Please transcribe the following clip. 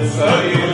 the